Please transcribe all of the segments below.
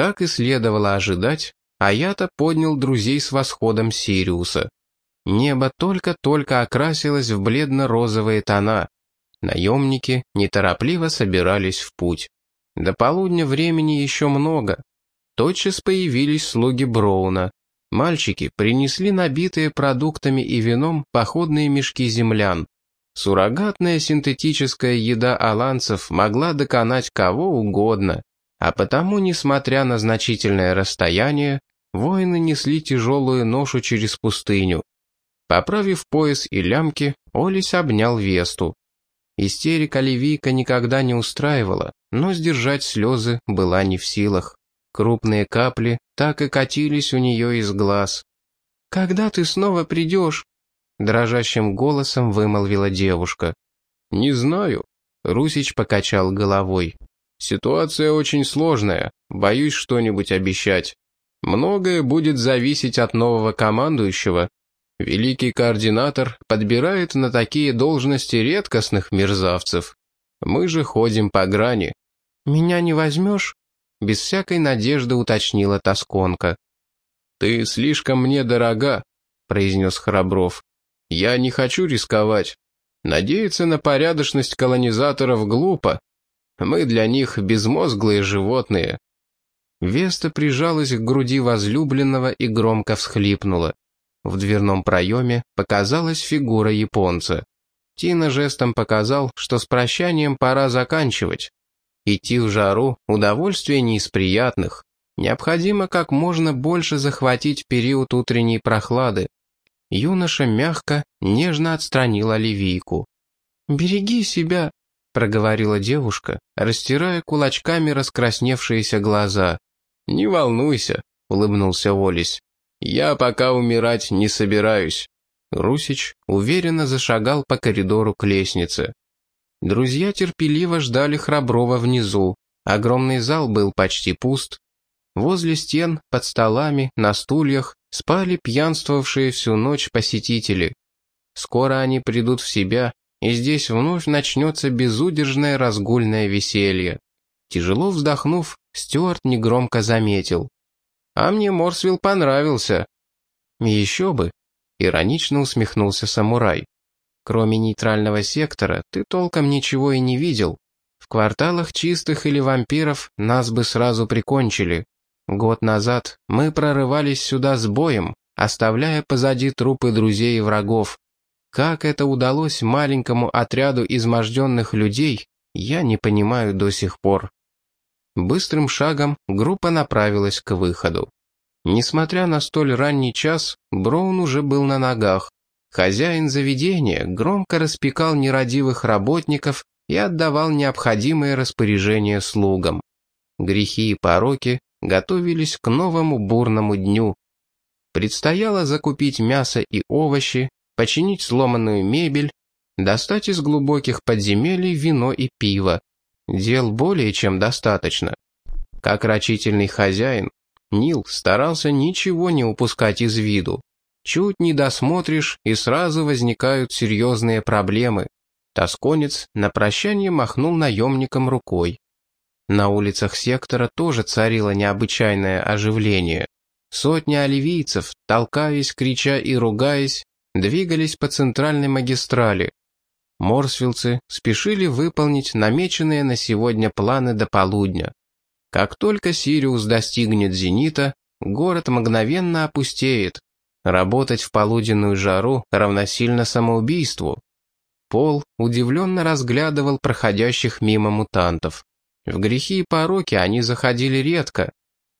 Как и следовало ожидать, Аята поднял друзей с восходом Сириуса. Небо только-только окрасилось в бледно-розовые тона. Наемники неторопливо собирались в путь. До полудня времени еще много. Тотчас появились слуги Броуна. Мальчики принесли набитые продуктами и вином походные мешки землян. Суррогатная синтетическая еда аланцев могла доконать кого угодно, а потому, несмотря на значительное расстояние, воины несли тяжелую ношу через пустыню. Поправив пояс и лямки, Олесь обнял Весту. Истерика Ливийка никогда не устраивала, но сдержать слезы была не в силах. Крупные капли так и катились у нее из глаз. «Когда ты снова придешь?» Дрожащим голосом вымолвила девушка. «Не знаю», — Русич покачал головой. «Ситуация очень сложная, боюсь что-нибудь обещать. Многое будет зависеть от нового командующего. Великий координатор подбирает на такие должности редкостных мерзавцев. Мы же ходим по грани». «Меня не возьмешь?» Без всякой надежды уточнила Тосконка. «Ты слишком мне дорога», — произнес Храбров. «Я не хочу рисковать. Надеяться на порядочность колонизаторов глупо. Мы для них безмозглые животные». Веста прижалась к груди возлюбленного и громко всхлипнула. В дверном проеме показалась фигура японца. Тина жестом показал, что с прощанием пора заканчивать. Идти в жару – удовольствие не из приятных. Необходимо как можно больше захватить период утренней прохлады. Юноша мягко, нежно отстранил оливийку. «Береги себя», — проговорила девушка, растирая кулачками раскрасневшиеся глаза. «Не волнуйся», — улыбнулся Олесь. «Я пока умирать не собираюсь». Русич уверенно зашагал по коридору к лестнице. Друзья терпеливо ждали Храброва внизу. Огромный зал был почти пуст. Возле стен, под столами, на стульях спали пьянствовавшие всю ночь посетители. Скоро они придут в себя, и здесь вновь начнется безудержное разгульное веселье. Тяжело вздохнув, Стюарт негромко заметил. «А мне Морсвилл понравился». «Еще бы», — иронично усмехнулся самурай. Кроме нейтрального сектора, ты толком ничего и не видел. В кварталах чистых или вампиров нас бы сразу прикончили. Год назад мы прорывались сюда с боем, оставляя позади трупы друзей и врагов. Как это удалось маленькому отряду изможденных людей, я не понимаю до сих пор. Быстрым шагом группа направилась к выходу. Несмотря на столь ранний час, Броун уже был на ногах. Хозяин заведения громко распекал нерадивых работников и отдавал необходимые распоряжения слугам. Грехи и пороки готовились к новому бурному дню. Предстояло закупить мясо и овощи, починить сломанную мебель, достать из глубоких подземелий вино и пиво. Дел более чем достаточно. Как рачительный хозяин, Нил старался ничего не упускать из виду. Чуть не досмотришь, и сразу возникают серьезные проблемы. Тосконец на прощание махнул наемникам рукой. На улицах сектора тоже царило необычайное оживление. Сотни оливийцев, толкаясь, крича и ругаясь, двигались по центральной магистрали. Морсвилцы спешили выполнить намеченные на сегодня планы до полудня. Как только Сириус достигнет зенита, город мгновенно опустеет. Работать в полуденную жару равносильно самоубийству. Пол удивленно разглядывал проходящих мимо мутантов. В грехи и пороки они заходили редко.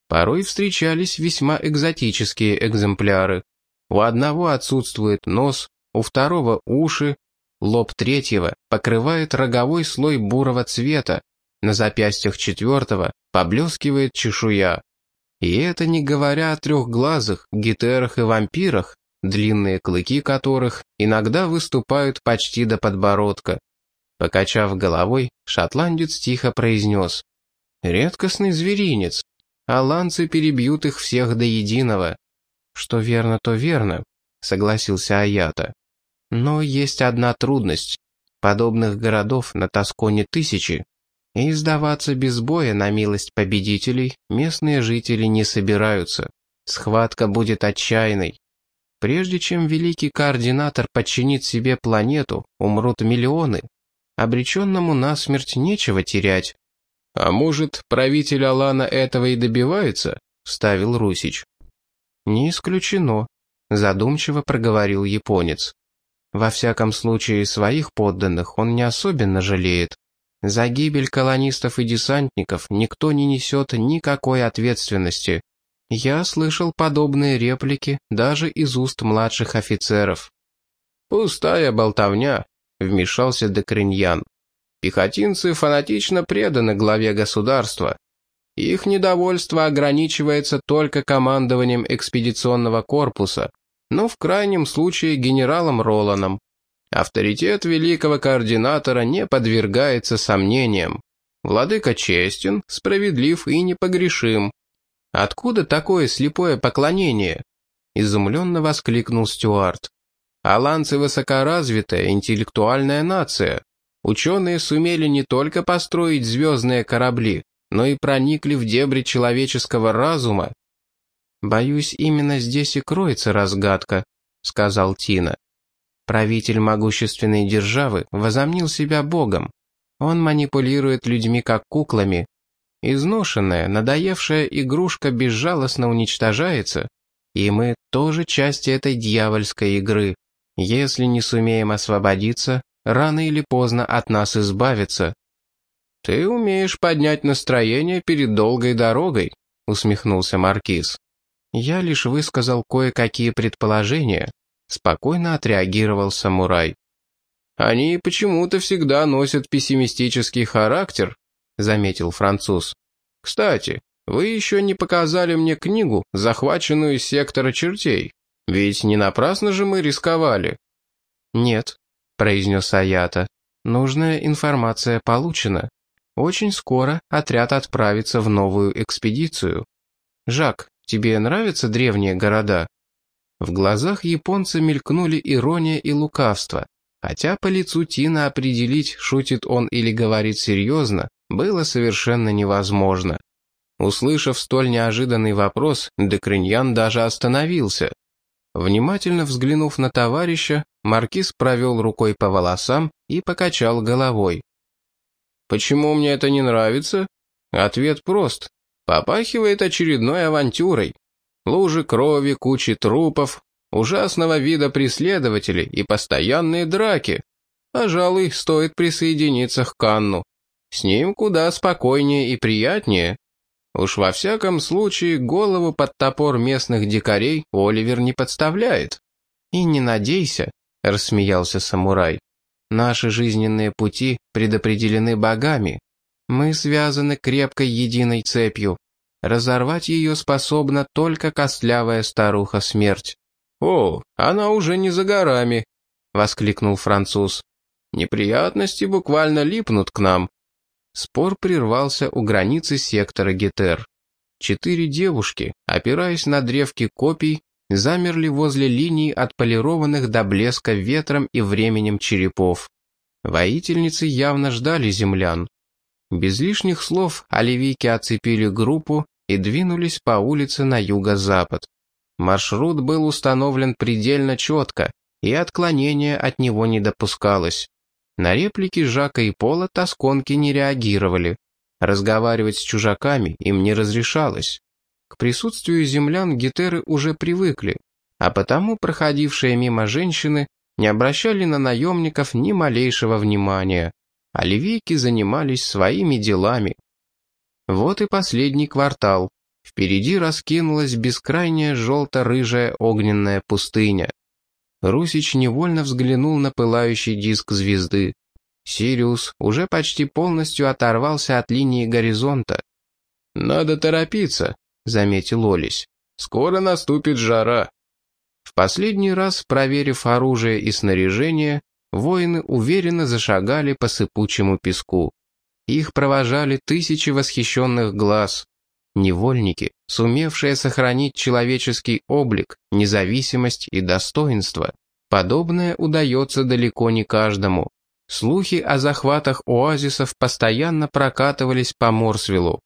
Порой встречались весьма экзотические экземпляры. У одного отсутствует нос, у второго уши, лоб третьего покрывает роговой слой бурого цвета, на запястьях четвертого поблескивает чешуя. И это не говоря о трехглазых, гетерах и вампирах, длинные клыки которых иногда выступают почти до подбородка. Покачав головой, шотландец тихо произнес. «Редкостный зверинец. Аланцы перебьют их всех до единого». «Что верно, то верно», — согласился Аята. «Но есть одна трудность. Подобных городов на Тосконе тысячи. И сдаваться без боя на милость победителей местные жители не собираются. Схватка будет отчаянной. Прежде чем великий координатор подчинит себе планету, умрут миллионы. Обреченному насмерть нечего терять. «А может, правитель Алана этого и добивается?» — вставил Русич. «Не исключено», — задумчиво проговорил японец. «Во всяком случае, своих подданных он не особенно жалеет. За гибель колонистов и десантников никто не несет никакой ответственности. Я слышал подобные реплики даже из уст младших офицеров. «Пустая болтовня», — вмешался Декриньян. «Пехотинцы фанатично преданы главе государства. Их недовольство ограничивается только командованием экспедиционного корпуса, но в крайнем случае генералом Роланом. Авторитет великого координатора не подвергается сомнениям. Владыка честен, справедлив и непогрешим. Откуда такое слепое поклонение?» Изумленно воскликнул Стюарт. «Аланцы высокоразвитая, интеллектуальная нация. Ученые сумели не только построить звездные корабли, но и проникли в дебри человеческого разума». «Боюсь, именно здесь и кроется разгадка», — сказал Тина. Правитель могущественной державы возомнил себя богом. Он манипулирует людьми как куклами, Изношенная, надоевшая игрушка безжалостно уничтожается, и мы тоже части этой дьявольской игры. Если не сумеем освободиться, рано или поздно от нас избавиться. «Ты умеешь поднять настроение перед долгой дорогой», — усмехнулся Маркиз. «Я лишь высказал кое-какие предположения», — спокойно отреагировал самурай. «Они почему-то всегда носят пессимистический характер», заметил француз. «Кстати, вы еще не показали мне книгу, захваченную из сектора чертей. Ведь не напрасно же мы рисковали». «Нет», — произнес Аята. «Нужная информация получена. Очень скоро отряд отправится в новую экспедицию. Жак, тебе нравятся древние города?» В глазах японца мелькнули ирония и лукавство. Хотя по лицу Тина определить, шутит он или говорит серьезно, было совершенно невозможно. Услышав столь неожиданный вопрос, Декриньян даже остановился. Внимательно взглянув на товарища, Маркиз провел рукой по волосам и покачал головой. «Почему мне это не нравится?» Ответ прост. Попахивает очередной авантюрой. Лужи крови, кучи трупов, ужасного вида преследователей и постоянные драки. Пожалуй, стоит присоединиться к Канну. С ним куда спокойнее и приятнее. Уж во всяком случае голову под топор местных дикарей Оливер не подставляет. «И не надейся», — рассмеялся самурай. «Наши жизненные пути предопределены богами. Мы связаны крепкой единой цепью. Разорвать ее способна только костлявая старуха-смерть». «О, она уже не за горами», — воскликнул француз. «Неприятности буквально липнут к нам. Спор прервался у границы сектора Гетер. Четыре девушки, опираясь на древки копий, замерли возле линий отполированных до блеска ветром и временем черепов. Воительницы явно ждали землян. Без лишних слов оливийки оцепили группу и двинулись по улице на юго-запад. Маршрут был установлен предельно четко, и отклонения от него не допускалось. На реплики Жака и Пола тосконки не реагировали. Разговаривать с чужаками им не разрешалось. К присутствию землян гетеры уже привыкли, а потому проходившие мимо женщины не обращали на наемников ни малейшего внимания, а ливийки занимались своими делами. Вот и последний квартал. Впереди раскинулась бескрайняя желто-рыжая огненная пустыня. Русич невольно взглянул на пылающий диск звезды. Сириус уже почти полностью оторвался от линии горизонта. «Надо торопиться», — заметил Олесь. «Скоро наступит жара». В последний раз, проверив оружие и снаряжение, воины уверенно зашагали по сыпучему песку. Их провожали тысячи восхищенных глаз. Невольники, сумевшие сохранить человеческий облик, независимость и достоинство. Подобное удается далеко не каждому. Слухи о захватах оазисов постоянно прокатывались по Морсвиллу.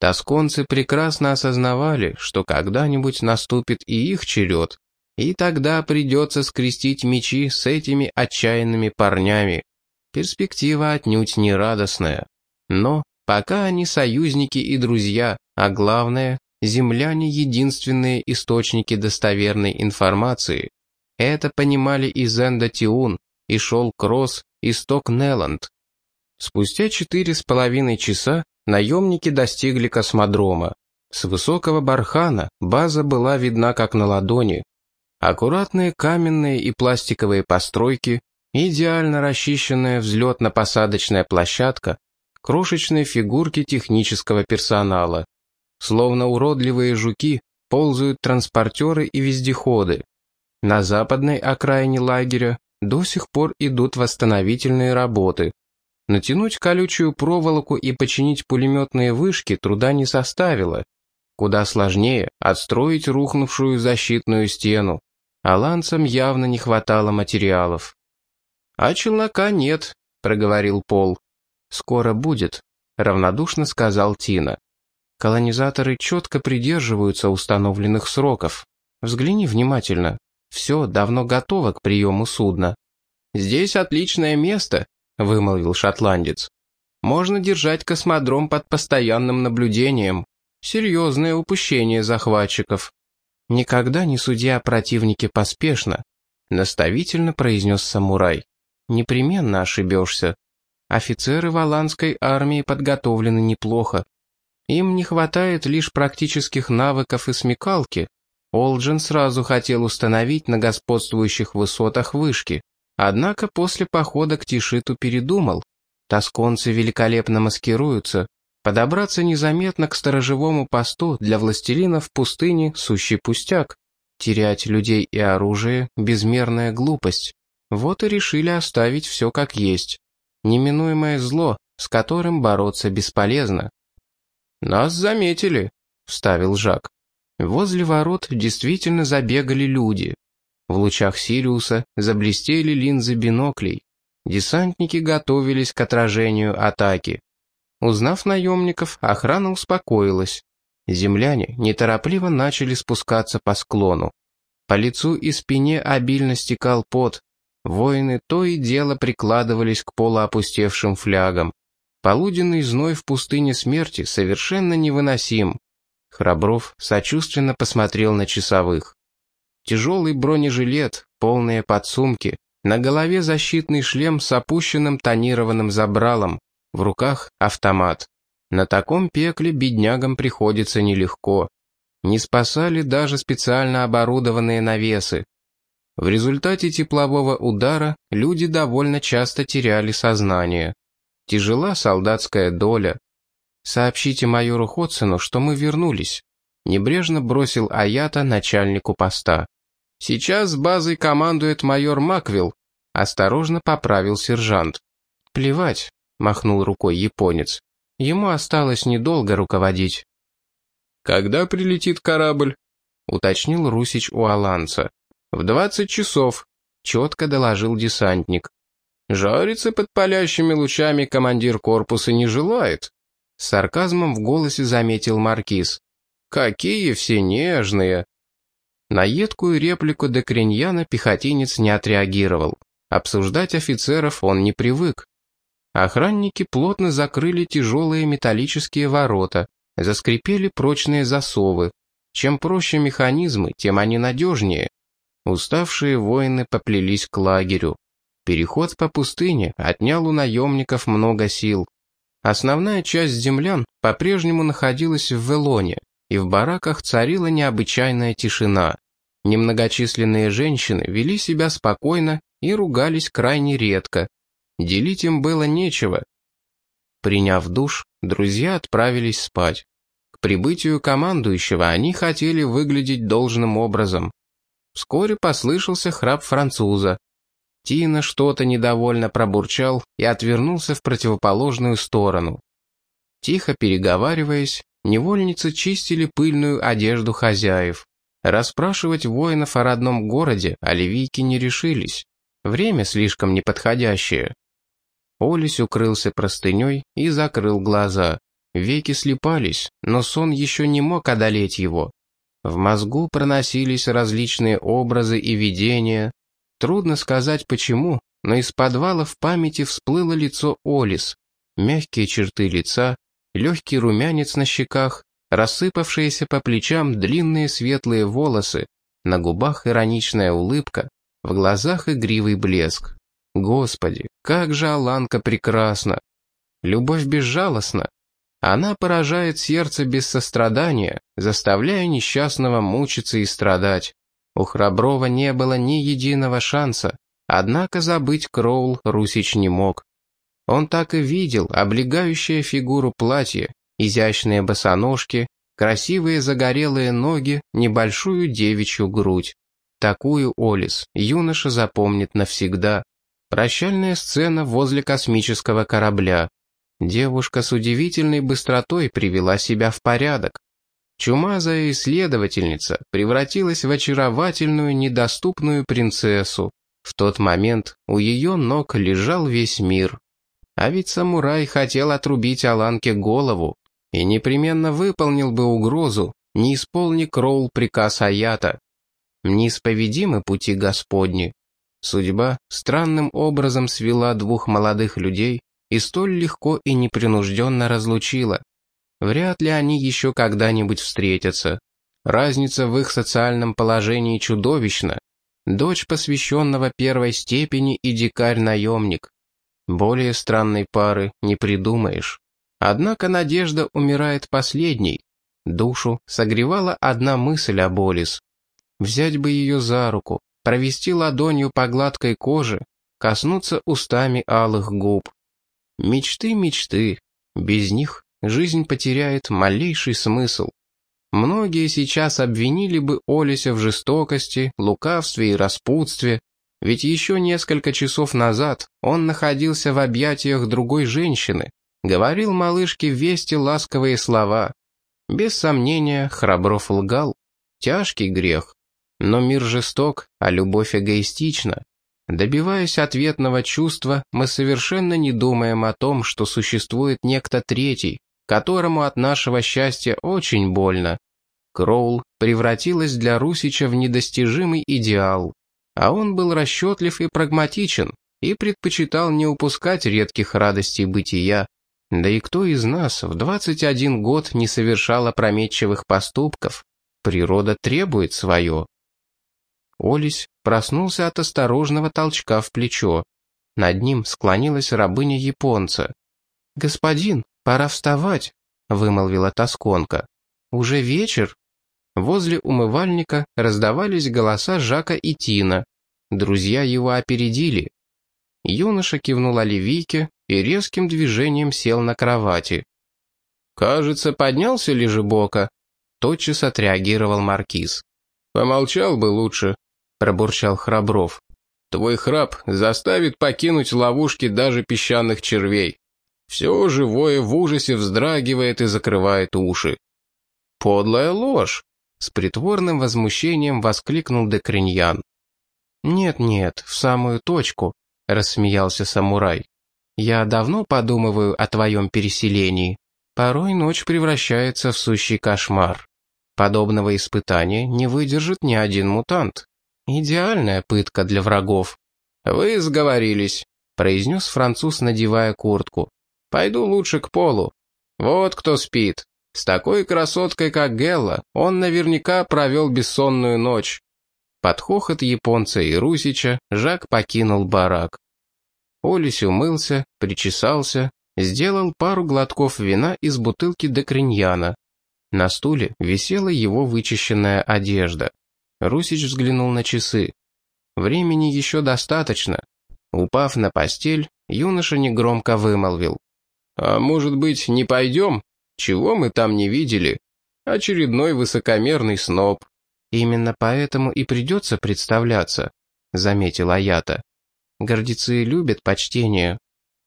Тосконцы прекрасно осознавали, что когда-нибудь наступит и их черед, и тогда придется скрестить мечи с этими отчаянными парнями. Перспектива отнюдь не радостная. Но пока они союзники и друзья, а главное, земляне единственные источники достоверной информации. Это понимали и Зенда Тиун, и Шел Кросс, и Сток Неланд. Спустя четыре с половиной часа наемники достигли космодрома. С высокого бархана база была видна как на ладони. Аккуратные каменные и пластиковые постройки, идеально расчищенная взлетно-посадочная площадка, крошечные фигурки технического персонала. Словно уродливые жуки ползают транспортеры и вездеходы. На западной окраине лагеря до сих пор идут восстановительные работы. Натянуть колючую проволоку и починить пулеметные вышки труда не составило. Куда сложнее отстроить рухнувшую защитную стену. Аланцам явно не хватало материалов. «А челнока нет», — проговорил Пол. «Скоро будет», — равнодушно сказал Тина. Колонизаторы четко придерживаются установленных сроков. Взгляни внимательно. Все давно готово к приему судна. «Здесь отличное место», — вымолвил шотландец. «Можно держать космодром под постоянным наблюдением. Серьезное упущение захватчиков». «Никогда не судя о противнике поспешно», — наставительно произнес самурай. «Непременно ошибешься. Офицеры валанской армии подготовлены неплохо. Им не хватает лишь практических навыков и смекалки. Олджин сразу хотел установить на господствующих высотах вышки. Однако после похода к Тишиту передумал. Тосконцы великолепно маскируются. Подобраться незаметно к сторожевому посту для властелина в пустыне – сущий пустяк. Терять людей и оружие – безмерная глупость. Вот и решили оставить все как есть. Неминуемое зло, с которым бороться бесполезно. «Нас заметили», — вставил Жак. Возле ворот действительно забегали люди. В лучах Сириуса заблестели линзы биноклей. Десантники готовились к отражению атаки. Узнав наемников, охрана успокоилась. Земляне неторопливо начали спускаться по склону. По лицу и спине обильно стекал пот. Воины то и дело прикладывались к полуопустевшим флягам. Полуденный зной в пустыне смерти совершенно невыносим. Храбров сочувственно посмотрел на часовых. Тяжелый бронежилет, полные подсумки, на голове защитный шлем с опущенным тонированным забралом, в руках автомат. На таком пекле беднягам приходится нелегко. Не спасали даже специально оборудованные навесы. В результате теплового удара люди довольно часто теряли сознание. Тяжела солдатская доля. Сообщите майору Ходсону, что мы вернулись. Небрежно бросил Аята начальнику поста. Сейчас базой командует майор Маквилл. Осторожно поправил сержант. Плевать, махнул рукой японец. Ему осталось недолго руководить. «Когда прилетит корабль?» — уточнил Русич у Аланца. «В двадцать часов», — четко доложил десантник. Жариться под палящими лучами командир корпуса не желает. С сарказмом в голосе заметил Маркиз. Какие все нежные. На едкую реплику Декриньяна пехотинец не отреагировал. Обсуждать офицеров он не привык. Охранники плотно закрыли тяжелые металлические ворота, заскрипели прочные засовы. Чем проще механизмы, тем они надежнее. Уставшие воины поплелись к лагерю. Переход по пустыне отнял у наемников много сил. Основная часть землян по-прежнему находилась в Велоне, и в бараках царила необычайная тишина. Немногочисленные женщины вели себя спокойно и ругались крайне редко. Делить им было нечего. Приняв душ, друзья отправились спать. К прибытию командующего они хотели выглядеть должным образом. Вскоре послышался храп француза. Тина что-то недовольно пробурчал и отвернулся в противоположную сторону. Тихо переговариваясь, невольницы чистили пыльную одежду хозяев. Расспрашивать воинов о родном городе оливийки не решились. Время слишком неподходящее. Олесь укрылся простыней и закрыл глаза. Веки слепались, но сон еще не мог одолеть его. В мозгу проносились различные образы и видения. Трудно сказать почему, но из подвала в памяти всплыло лицо Олис. Мягкие черты лица, легкий румянец на щеках, рассыпавшиеся по плечам длинные светлые волосы, на губах ироничная улыбка, в глазах игривый блеск. Господи, как же Аланка прекрасна! Любовь безжалостна. Она поражает сердце без сострадания, заставляя несчастного мучиться и страдать. У Храброва не было ни единого шанса, однако забыть Кроул Русич не мог. Он так и видел облегающее фигуру платье, изящные босоножки, красивые загорелые ноги, небольшую девичью грудь. Такую Олис юноша запомнит навсегда. Прощальная сцена возле космического корабля. Девушка с удивительной быстротой привела себя в порядок. Чумазая исследовательница превратилась в очаровательную недоступную принцессу. В тот момент у ее ног лежал весь мир. А ведь самурай хотел отрубить Аланке голову и непременно выполнил бы угрозу, не исполни Кроул приказ Аята. Неисповедимы пути Господни. Судьба странным образом свела двух молодых людей и столь легко и непринужденно разлучила. Вряд ли они еще когда-нибудь встретятся. Разница в их социальном положении чудовищна. Дочь посвященного первой степени и дикарь-наемник. Более странной пары не придумаешь. Однако надежда умирает последней. Душу согревала одна мысль о Болис. Взять бы ее за руку, провести ладонью по гладкой коже, коснуться устами алых губ. Мечты, мечты. Без них жизнь потеряет малейший смысл. Многие сейчас обвинили бы Олеся в жестокости, лукавстве и распутстве, ведь еще несколько часов назад он находился в объятиях другой женщины, говорил малышке вести ласковые слова. Без сомнения, Храбров лгал. Тяжкий грех. Но мир жесток, а любовь эгоистична. Добиваясь ответного чувства, мы совершенно не думаем о том, что существует некто третий, которому от нашего счастья очень больно. Кроул превратилась для Русича в недостижимый идеал, а он был расчетлив и прагматичен, и предпочитал не упускать редких радостей бытия. Да и кто из нас в 21 год не совершал опрометчивых поступков? Природа требует свое. Олесь проснулся от осторожного толчка в плечо. Над ним склонилась рабыня японца. «Господин, пора вставать», — вымолвила тосконка. «Уже вечер?» Возле умывальника раздавались голоса Жака и Тина. Друзья его опередили. Юноша кивнул Оливийке и резким движением сел на кровати. «Кажется, поднялся лежебока», — тотчас отреагировал Маркиз. «Помолчал бы лучше», — пробурчал Храбров. «Твой храп заставит покинуть ловушки даже песчаных червей. Все живое в ужасе вздрагивает и закрывает уши». «Подлая ложь!» — с притворным возмущением воскликнул Декриньян. «Нет-нет, в самую точку», — рассмеялся самурай. «Я давно подумываю о твоем переселении. Порой ночь превращается в сущий кошмар. Подобного испытания не выдержит ни один мутант. Идеальная пытка для врагов. «Вы сговорились», — произнес француз, надевая куртку. «Пойду лучше к полу. Вот кто спит. С такой красоткой, как Гелла, он наверняка провел бессонную ночь». Под хохот японца и Русича Жак покинул барак. Олесь умылся, причесался, сделал пару глотков вина из бутылки Декриньяна. На стуле висела его вычищенная одежда. Русич взглянул на часы. Времени еще достаточно. Упав на постель, юноша негромко вымолвил. «А может быть, не пойдем? Чего мы там не видели? Очередной высокомерный сноб». «Именно поэтому и придется представляться», — заметил Аята. «Гордецы любят почтение.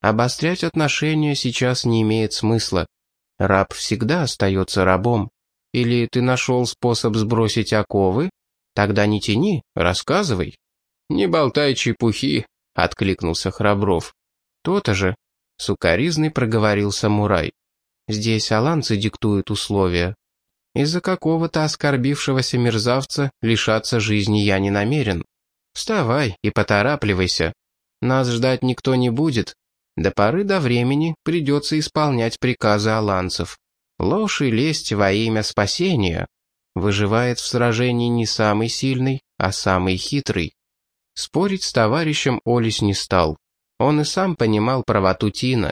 Обострять отношения сейчас не имеет смысла. Раб всегда остается рабом. Или ты нашел способ сбросить оковы?» Тогда не тяни, рассказывай. Не болтай чепухи, откликнулся Храбров. То-то же, сукоризный проговорил самурай. Здесь аланцы диктуют условия. Из-за какого-то оскорбившегося мерзавца лишаться жизни я не намерен. Вставай и поторапливайся. Нас ждать никто не будет. До поры до времени придется исполнять приказы аланцев. Ложь и лесть во имя спасения. Выживает в сражении не самый сильный, а самый хитрый. Спорить с товарищем Олесь не стал. Он и сам понимал правоту Тина.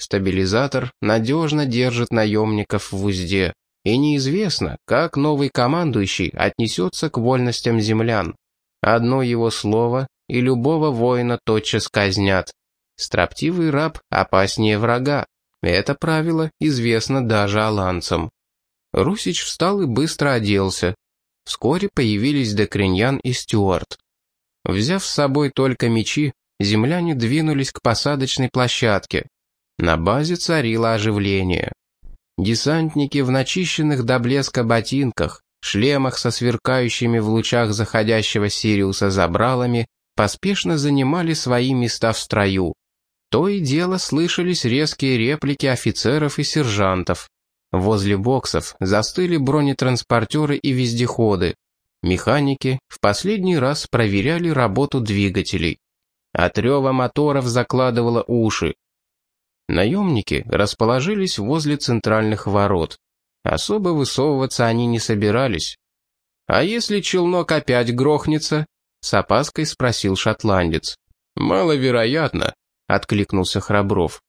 Стабилизатор надежно держит наемников в узде. И неизвестно, как новый командующий отнесется к вольностям землян. Одно его слово, и любого воина тотчас казнят. Строптивый раб опаснее врага. Это правило известно даже аланцам. Русич встал и быстро оделся. Вскоре появились Декриньян и Стюарт. Взяв с собой только мечи, земляне двинулись к посадочной площадке. На базе царило оживление. Десантники в начищенных до блеска ботинках, шлемах со сверкающими в лучах заходящего Сириуса забралами, поспешно занимали свои места в строю. То и дело слышались резкие реплики офицеров и сержантов. Возле боксов застыли бронетранспортеры и вездеходы. Механики в последний раз проверяли работу двигателей. От рева моторов закладывало уши. Наемники расположились возле центральных ворот. Особо высовываться они не собирались. «А если челнок опять грохнется?» — с опаской спросил шотландец. «Маловероятно», — откликнулся Храбров.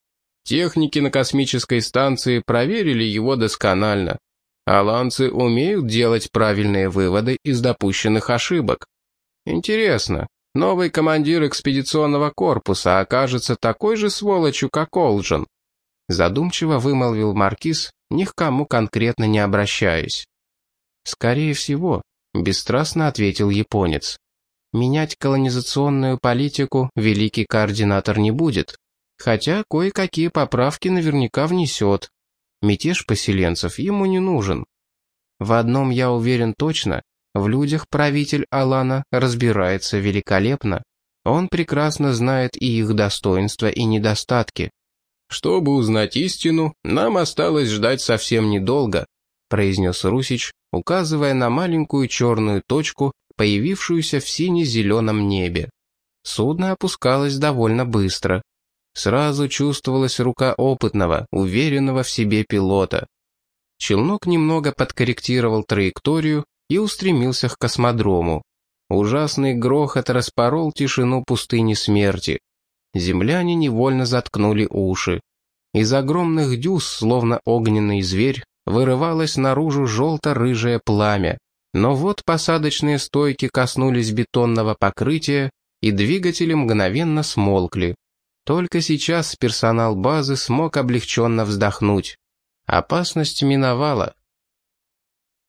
«Техники на космической станции проверили его досконально. Аланцы умеют делать правильные выводы из допущенных ошибок. Интересно, новый командир экспедиционного корпуса окажется такой же сволочью, как Олджин. Задумчиво вымолвил Маркиз, ни к кому конкретно не обращаясь. «Скорее всего», — бесстрастно ответил японец. «Менять колонизационную политику великий координатор не будет, хотя кое-какие поправки наверняка внесет. Мятеж поселенцев ему не нужен. В одном я уверен точно, в людях правитель Алана разбирается великолепно. Он прекрасно знает и их достоинства и недостатки. «Чтобы узнать истину, нам осталось ждать совсем недолго», произнес Русич, указывая на маленькую черную точку, появившуюся в сине-зеленом небе. Судно опускалось довольно быстро. Сразу чувствовалась рука опытного, уверенного в себе пилота. Челнок немного подкорректировал траекторию и устремился к космодрому. Ужасный грохот распорол тишину пустыни смерти. Земляне невольно заткнули уши. Из огромных дюз, словно огненный зверь, вырывалось наружу желто-рыжее пламя. Но вот посадочные стойки коснулись бетонного покрытия, и двигатели мгновенно смолкли. Только сейчас персонал базы смог облегченно вздохнуть. Опасность миновала.